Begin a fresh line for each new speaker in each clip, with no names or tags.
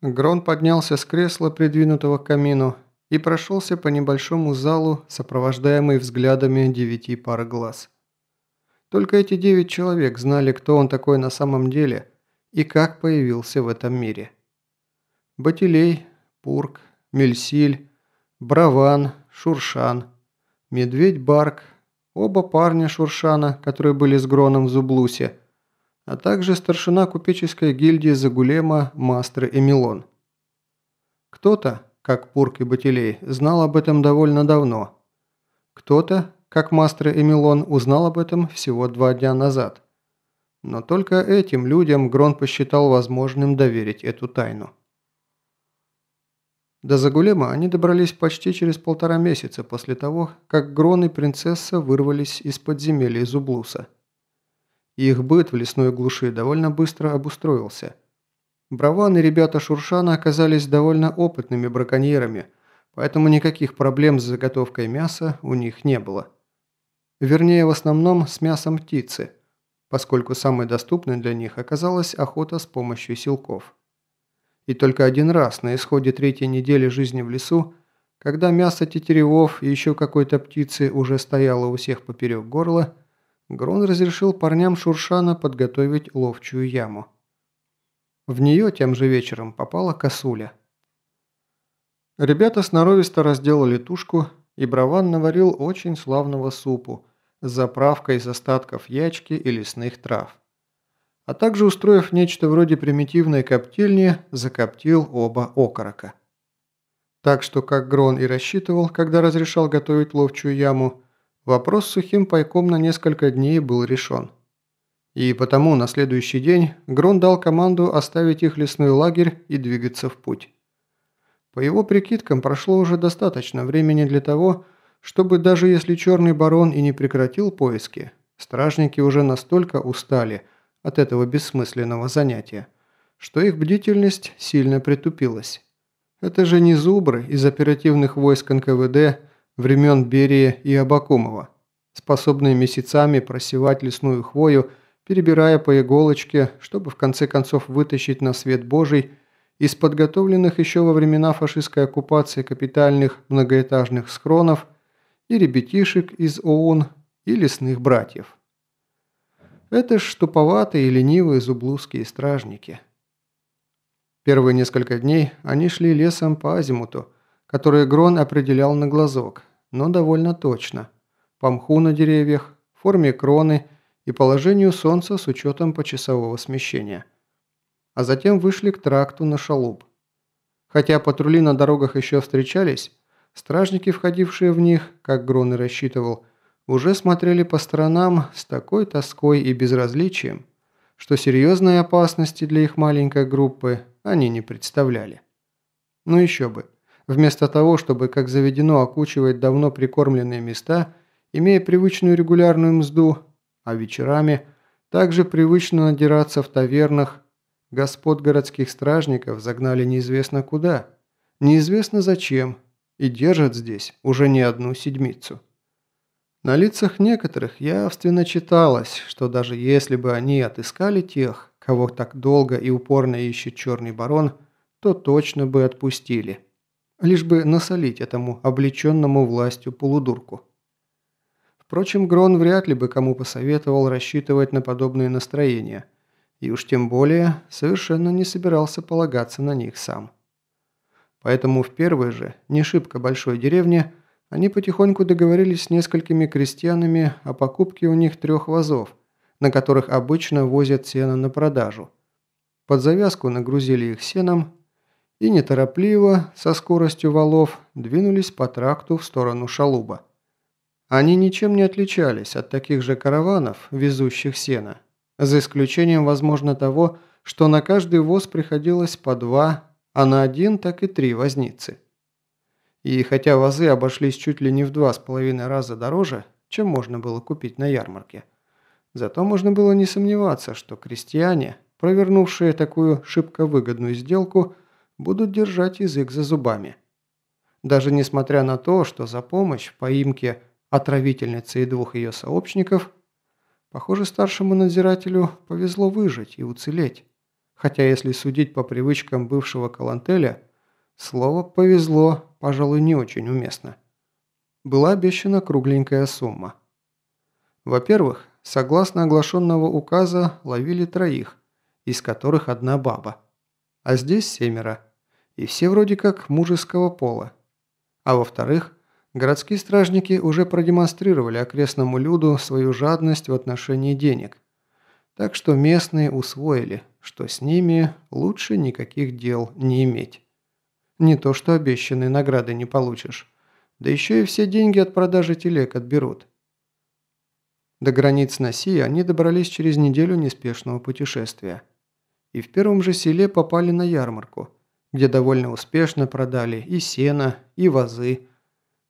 Грон поднялся с кресла, придвинутого к камину, и прошелся по небольшому залу, сопровождаемый взглядами девяти пар глаз. Только эти девять человек знали, кто он такой на самом деле и как появился в этом мире. Батилей, Пурк, Мельсиль, Браван, Шуршан, Медведь Барк, оба парня Шуршана, которые были с Гроном в Зублусе, а также старшина купеческой гильдии Загулема Мастер Эмилон. Кто-то, как Пурк и Батилей, знал об этом довольно давно. Кто-то, как Мастер Эмилон, узнал об этом всего два дня назад. Но только этим людям Грон посчитал возможным доверить эту тайну. До Загулема они добрались почти через полтора месяца после того, как Грон и принцесса вырвались из подземелья Зублуса. Их быт в лесной глуши довольно быстро обустроился. Браван и ребята Шуршана оказались довольно опытными браконьерами, поэтому никаких проблем с заготовкой мяса у них не было. Вернее, в основном с мясом птицы, поскольку самой доступной для них оказалась охота с помощью силков. И только один раз на исходе третьей недели жизни в лесу, когда мясо тетеревов и еще какой-то птицы уже стояло у всех поперек горла, Грон разрешил парням Шуршана подготовить ловчую яму. В нее тем же вечером попала косуля. Ребята сноровисто разделали тушку, и Браван наварил очень славного супу с заправкой из остатков ячки и лесных трав а также, устроив нечто вроде примитивной коптильни, закоптил оба окорока. Так что, как Грон и рассчитывал, когда разрешал готовить ловчую яму, вопрос с сухим пайком на несколько дней был решен. И потому на следующий день Грон дал команду оставить их лесной лагерь и двигаться в путь. По его прикидкам прошло уже достаточно времени для того, чтобы даже если Черный Барон и не прекратил поиски, стражники уже настолько устали – от этого бессмысленного занятия, что их бдительность сильно притупилась. Это же не зубры из оперативных войск НКВД времен Берия и Абакумова, способные месяцами просевать лесную хвою, перебирая по иголочке, чтобы в конце концов вытащить на свет Божий из подготовленных еще во времена фашистской оккупации капитальных многоэтажных схронов и ребятишек из ОУН и лесных братьев. Это ж туповатые и ленивые зублузские стражники. Первые несколько дней они шли лесом по азимуту, который Грон определял на глазок, но довольно точно. По мху на деревьях, форме кроны и положению солнца с учетом почасового смещения. А затем вышли к тракту на шалуб. Хотя патрули на дорогах еще встречались, стражники, входившие в них, как Грон и рассчитывал, уже смотрели по сторонам с такой тоской и безразличием, что серьезной опасности для их маленькой группы они не представляли. Ну еще бы. Вместо того, чтобы, как заведено, окучивать давно прикормленные места, имея привычную регулярную мзду, а вечерами также привычно надираться в тавернах, господ городских стражников загнали неизвестно куда, неизвестно зачем, и держат здесь уже не одну седмицу. На лицах некоторых явственно читалось, что даже если бы они отыскали тех, кого так долго и упорно ищет Черный Барон, то точно бы отпустили. Лишь бы насолить этому облеченному властью полудурку. Впрочем, Грон вряд ли бы кому посоветовал рассчитывать на подобные настроения, и уж тем более совершенно не собирался полагаться на них сам. Поэтому в первой же, не шибко большой деревне, они потихоньку договорились с несколькими крестьянами о покупке у них трех вазов, на которых обычно возят сено на продажу. Под завязку нагрузили их сеном и неторопливо, со скоростью валов, двинулись по тракту в сторону Шалуба. Они ничем не отличались от таких же караванов, везущих сено, за исключением, возможно, того, что на каждый воз приходилось по два, а на один так и три возницы. И хотя вазы обошлись чуть ли не в два с половиной раза дороже, чем можно было купить на ярмарке, зато можно было не сомневаться, что крестьяне, провернувшие такую шибко выгодную сделку, будут держать язык за зубами. Даже несмотря на то, что за помощь в поимке отравительницы и двух ее сообщников, похоже, старшему надзирателю повезло выжить и уцелеть, хотя если судить по привычкам бывшего Калантеля, слово «повезло», пожалуй, не очень уместно. Была обещана кругленькая сумма. Во-первых, согласно оглашенного указа, ловили троих, из которых одна баба. А здесь семеро. И все вроде как мужеского пола. А во-вторых, городские стражники уже продемонстрировали окрестному люду свою жадность в отношении денег. Так что местные усвоили, что с ними лучше никаких дел не иметь. Не то что обещанные награды не получишь, да еще и все деньги от продажи телег отберут. До границ Наси они добрались через неделю неспешного путешествия. И в первом же селе попали на ярмарку, где довольно успешно продали и сено, и вазы.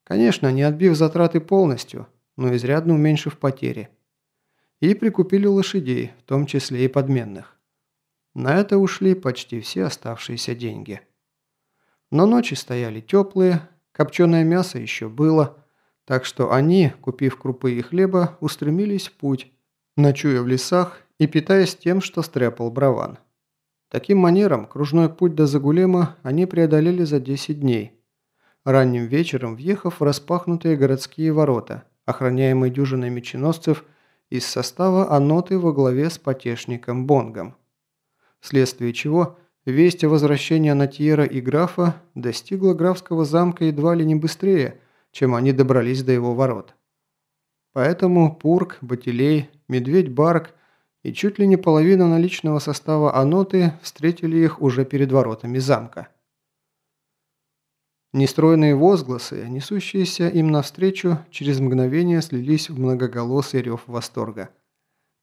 Конечно, не отбив затраты полностью, но изрядно уменьшив потери. И прикупили лошадей, в том числе и подменных. На это ушли почти все оставшиеся деньги. Но ночи стояли теплые, копченое мясо еще было, так что они, купив крупы и хлеба, устремились в путь, ночуя в лесах и питаясь тем, что стряпал Браван. Таким манером кружной путь до Загулема они преодолели за 10 дней. Ранним вечером въехав в распахнутые городские ворота, охраняемые дюжиной меченосцев из состава Аноты во главе с потешником Бонгом вследствие чего весть о возвращении Анатьера и графа достигла графского замка едва ли не быстрее, чем они добрались до его ворот. Поэтому Пурк, Батилей, Медведь Барк и чуть ли не половина наличного состава Аноты встретили их уже перед воротами замка. Нестроенные возгласы, несущиеся им навстречу, через мгновение слились в многоголосый рев восторга.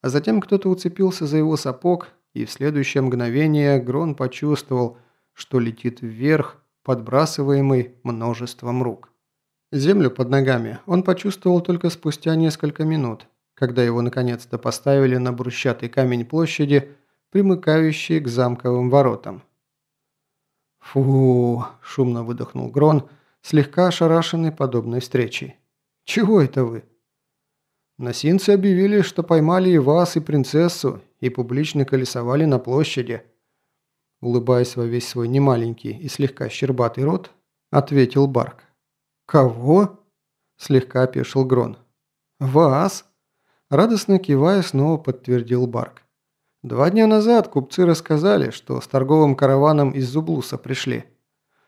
А затем кто-то уцепился за его сапог, и в следующее мгновение Грон почувствовал, что летит вверх, подбрасываемый множеством рук. Землю под ногами он почувствовал только спустя несколько минут, когда его наконец-то поставили на брусчатый камень площади, примыкающий к замковым воротам. «Фу!» – шумно выдохнул Грон, слегка ошарашенный подобной встречей. «Чего это вы?» Носинцы объявили, что поймали и вас, и принцессу, и публично колесовали на площади. Улыбаясь во весь свой немаленький и слегка щербатый рот, ответил Барк. «Кого?» – слегка опешил Грон. «Вас?» – радостно кивая, снова подтвердил Барк. «Два дня назад купцы рассказали, что с торговым караваном из Зублуса пришли.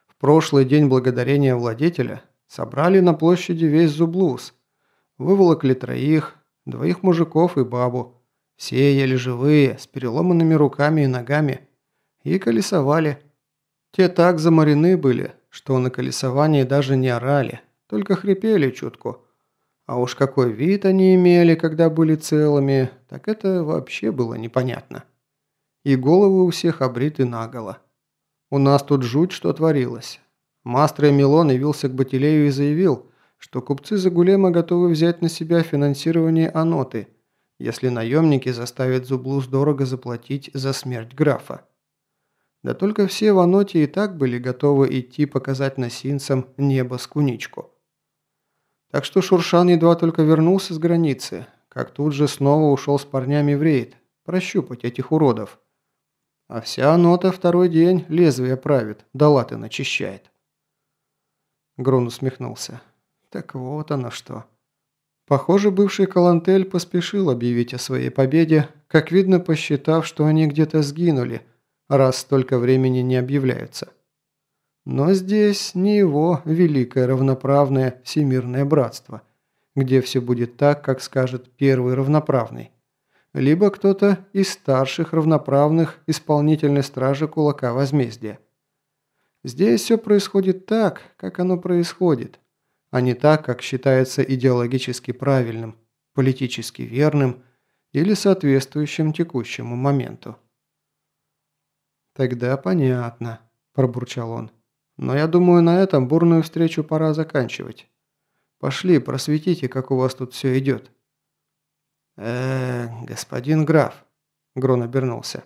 В прошлый день благодарения владетеля собрали на площади весь Зублус – Выволокли троих, двоих мужиков и бабу. Все еле живые, с переломанными руками и ногами. И колесовали. Те так заморены были, что на колесовании даже не орали, только хрипели чутку. А уж какой вид они имели, когда были целыми, так это вообще было непонятно. И головы у всех обриты наголо. У нас тут жуть, что творилось. Мастер Милон явился к Батилею и заявил – что купцы Загулема готовы взять на себя финансирование Аноты, если наемники заставят Зублус дорого заплатить за смерть графа. Да только все в Аноте и так были готовы идти показать носинцам небо с куничку. Так что Шуршан едва только вернулся с границы, как тут же снова ушел с парнями в рейд, прощупать этих уродов. А вся Анота второй день лезвие правит, да латы начищает. Грон усмехнулся. Так вот оно что. Похоже, бывший Калантель поспешил объявить о своей победе, как видно, посчитав, что они где-то сгинули, раз столько времени не объявляются. Но здесь не его великое равноправное всемирное братство, где все будет так, как скажет первый равноправный. Либо кто-то из старших равноправных исполнительной стражи кулака возмездия. Здесь все происходит так, как оно происходит – а не так, как считается идеологически правильным, политически верным или соответствующим текущему моменту. «Тогда понятно», – пробурчал он. «Но я думаю, на этом бурную встречу пора заканчивать. Пошли, просветите, как у вас тут все идет». «Э, господин граф», – Грон обернулся.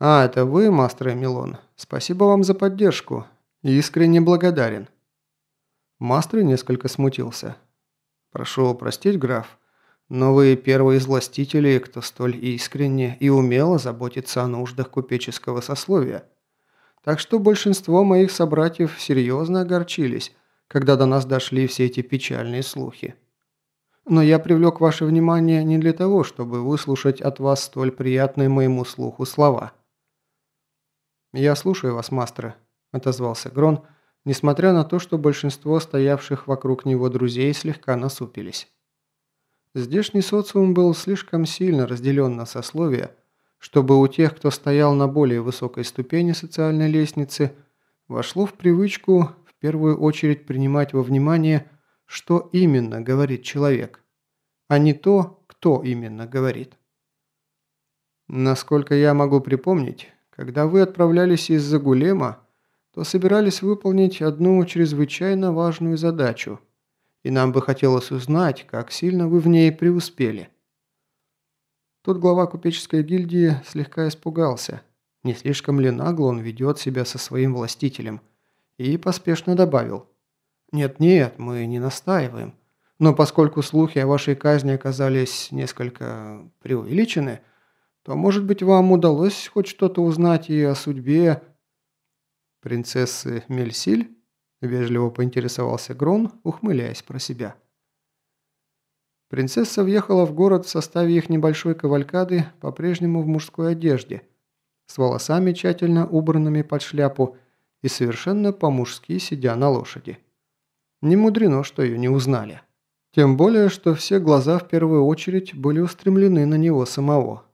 «А, это вы, мастер Милон. Спасибо вам за поддержку. Искренне благодарен». Мастер несколько смутился. «Прошу простить, граф, но вы первые из властителей, кто столь искренне и умело заботится о нуждах купеческого сословия. Так что большинство моих собратьев серьезно огорчились, когда до нас дошли все эти печальные слухи. Но я привлек ваше внимание не для того, чтобы выслушать от вас столь приятные моему слуху слова. «Я слушаю вас, мастер», – отозвался Грон, несмотря на то, что большинство стоявших вокруг него друзей слегка насупились. Здешний социум был слишком сильно разделен на сословия, чтобы у тех, кто стоял на более высокой ступени социальной лестницы, вошло в привычку в первую очередь принимать во внимание, что именно говорит человек, а не то, кто именно говорит. Насколько я могу припомнить, когда вы отправлялись из Загулема, то собирались выполнить одну чрезвычайно важную задачу, и нам бы хотелось узнать, как сильно вы в ней преуспели. Тут глава купеческой гильдии слегка испугался, не слишком ли нагло он ведет себя со своим властителем, и поспешно добавил. «Нет-нет, мы не настаиваем. Но поскольку слухи о вашей казни оказались несколько преувеличены, то, может быть, вам удалось хоть что-то узнать и о судьбе принцессы Мельсиль?» – вежливо поинтересовался Грон, ухмыляясь про себя. Принцесса въехала в город в составе их небольшой кавалькады, по-прежнему в мужской одежде, с волосами тщательно убранными под шляпу и совершенно по-мужски сидя на лошади. Не мудрено, что ее не узнали. Тем более, что все глаза в первую очередь были устремлены на него самого.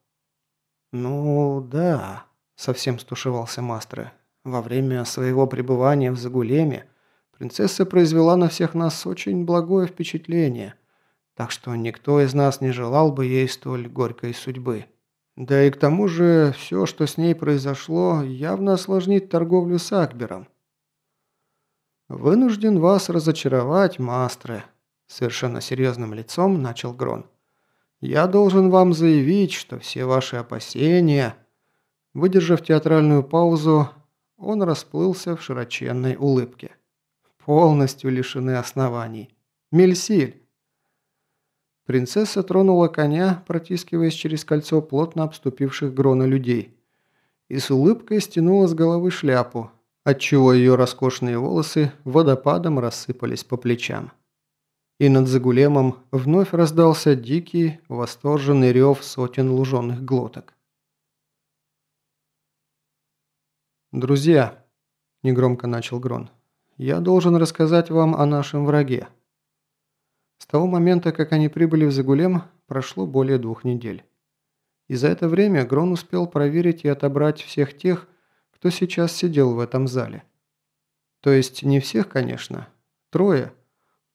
«Ну, да», – совсем стушевался Мастре. «Во время своего пребывания в Загулеме принцесса произвела на всех нас очень благое впечатление, так что никто из нас не желал бы ей столь горькой судьбы. Да и к тому же все, что с ней произошло, явно осложнит торговлю с Акбером. «Вынужден вас разочаровать, Мастре», – совершенно серьезным лицом начал Грон. «Я должен вам заявить, что все ваши опасения...» Выдержав театральную паузу, он расплылся в широченной улыбке. «Полностью лишены оснований. Мельсиль!» Принцесса тронула коня, протискиваясь через кольцо плотно обступивших Грона людей, и с улыбкой стянула с головы шляпу, отчего ее роскошные волосы водопадом рассыпались по плечам. И над Загулемом вновь раздался дикий, восторженный рев сотен луженых глоток. «Друзья», – негромко начал Грон, – «я должен рассказать вам о нашем враге». С того момента, как они прибыли в Загулем, прошло более двух недель. И за это время Грон успел проверить и отобрать всех тех, кто сейчас сидел в этом зале. То есть не всех, конечно. Трое.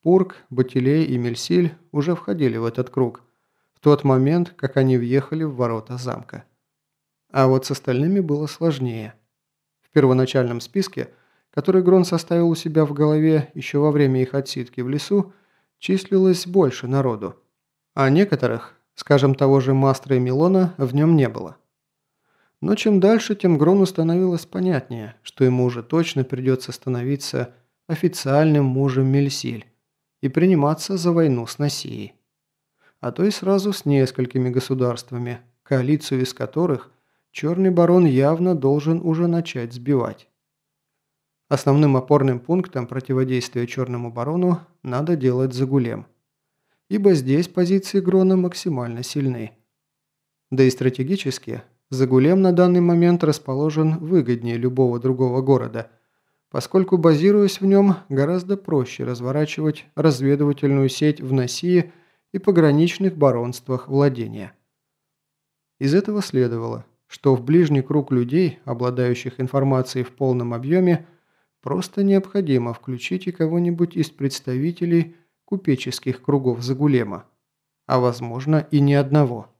Пурк, Батилей и Мельсиль уже входили в этот круг, в тот момент, как они въехали в ворота замка. А вот с остальными было сложнее. В первоначальном списке, который Грон составил у себя в голове еще во время их отсидки в лесу, числилось больше народу. А некоторых, скажем того же Мастера и Милона, в нем не было. Но чем дальше, тем Грону становилось понятнее, что ему уже точно придется становиться официальным мужем Мельсиль и приниматься за войну с Носией. А то и сразу с несколькими государствами, коалицию из которых Черный Барон явно должен уже начать сбивать. Основным опорным пунктом противодействия Черному Барону надо делать Загулем, ибо здесь позиции Грона максимально сильны. Да и стратегически Загулем на данный момент расположен выгоднее любого другого города, поскольку, базируясь в нем, гораздо проще разворачивать разведывательную сеть в Носии и пограничных баронствах владения. Из этого следовало, что в ближний круг людей, обладающих информацией в полном объеме, просто необходимо включить и кого-нибудь из представителей купеческих кругов Загулема, а возможно и ни одного –